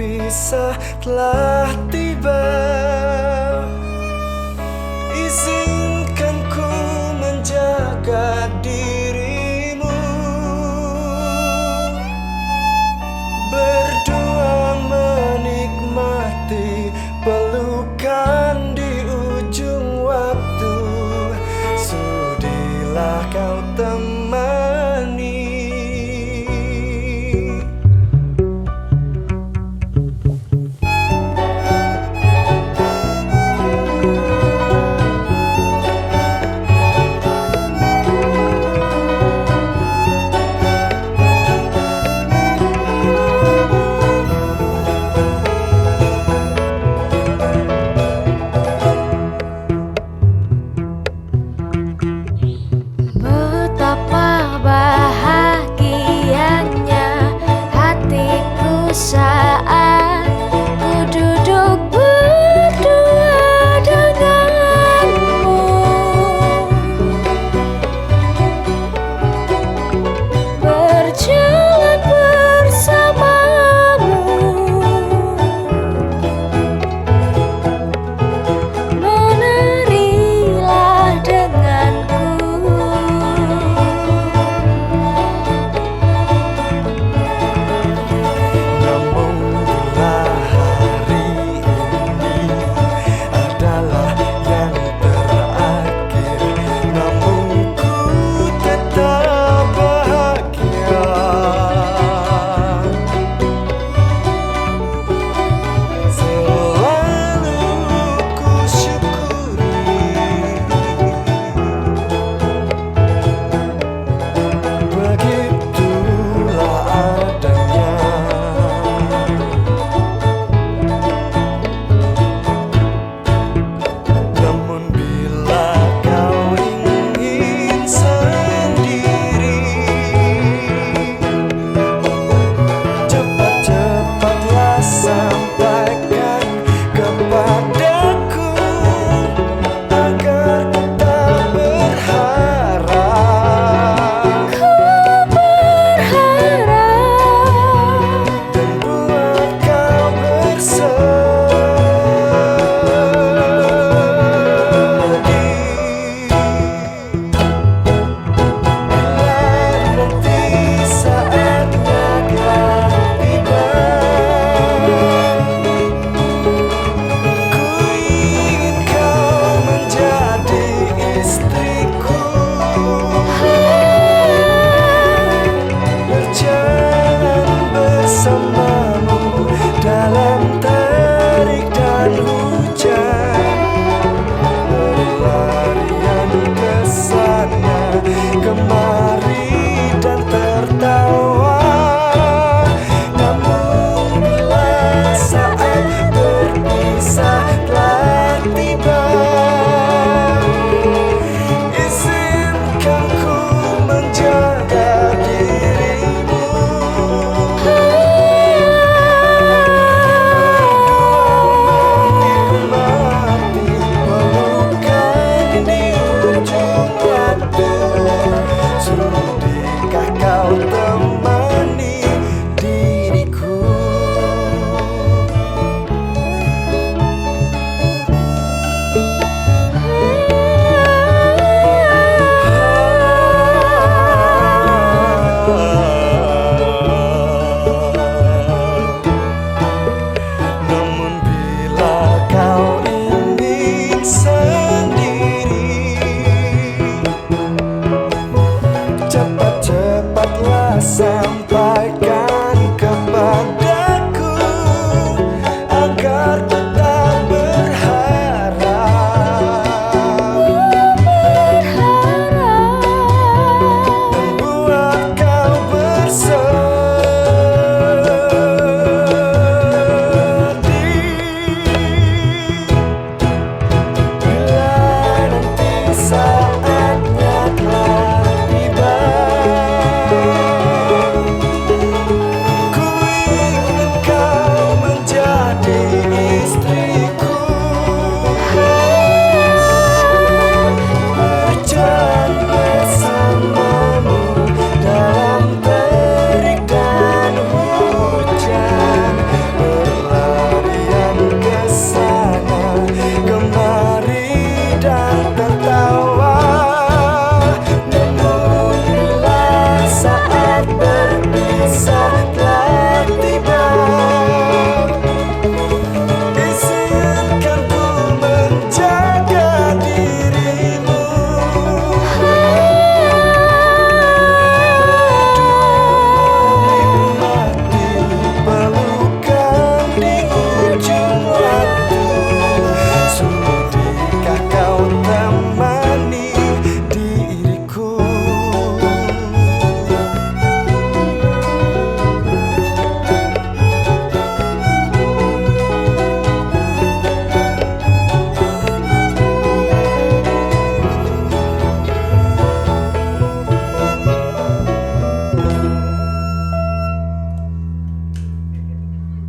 bisa telah tiba. Izin ang